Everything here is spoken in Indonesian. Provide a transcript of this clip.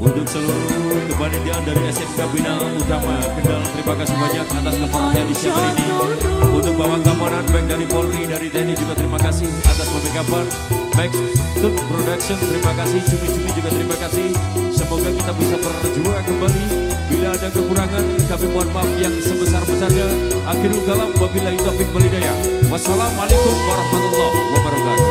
Untuk seluruh kepanitiaan dari SMK Bina Utama Kendal terima kasih banyak atas keperhatian di siang ini. Untuk bawa keamanan baik dari Polri dari TNI juga terima kasih atas pemikapan baik Tut Production terima kasih. Cumi-cumi juga terima kasih. Semoga kita bisa berjuang kembali. Bila ada kekurangan kami mohon maaf yang sebesar-besarnya. Akhirul kalam wabillahi taufik walhidayah. Wassalamualaikum warahmatullahi wabarakatuh.